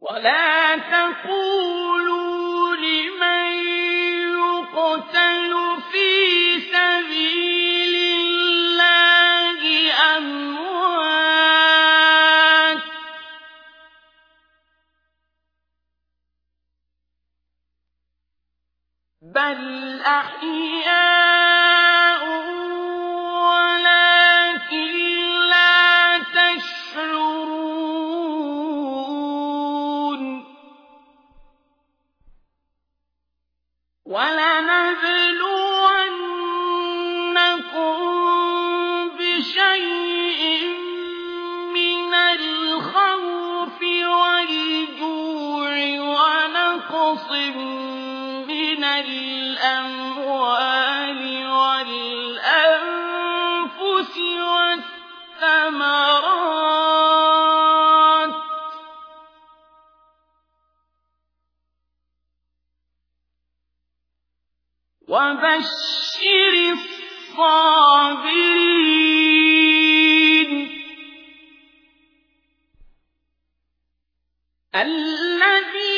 ولا تقولوا لمن يقتل في سبيل الله أموات بل أحياء والثمرات. وبشر الصابرين. الذين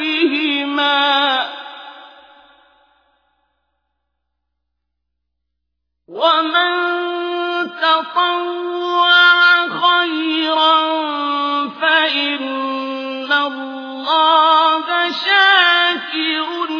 بهما ومن تطوع خيرا فإن الله شاكر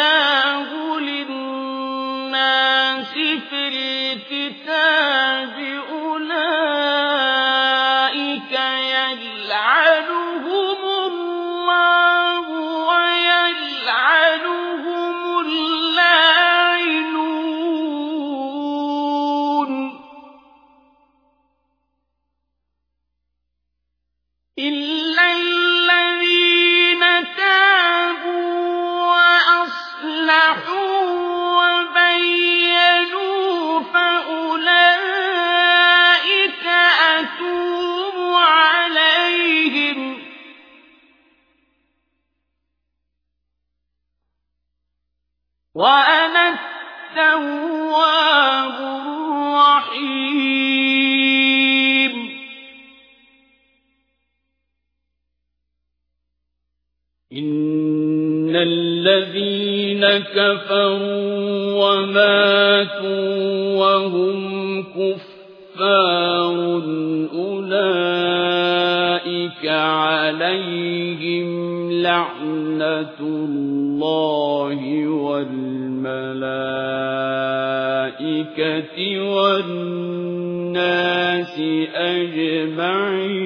بيناه للناس في الكتاب وأنا التواب الرحيم. إن الذين كفروا وماتوا وهم كفار أولئك عليهم لعنة الله والملائكة والناس أجمعين.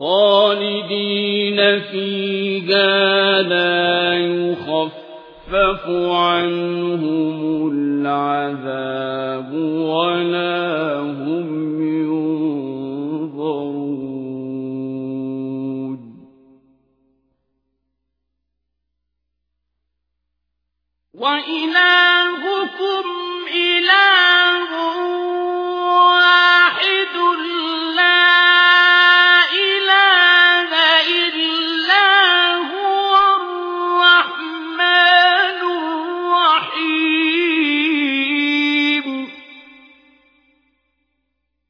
خالدين فيها لا يخفف عَنْهُمُ العذاب ولا هم ينظرون. وإلهكم إله واحد لا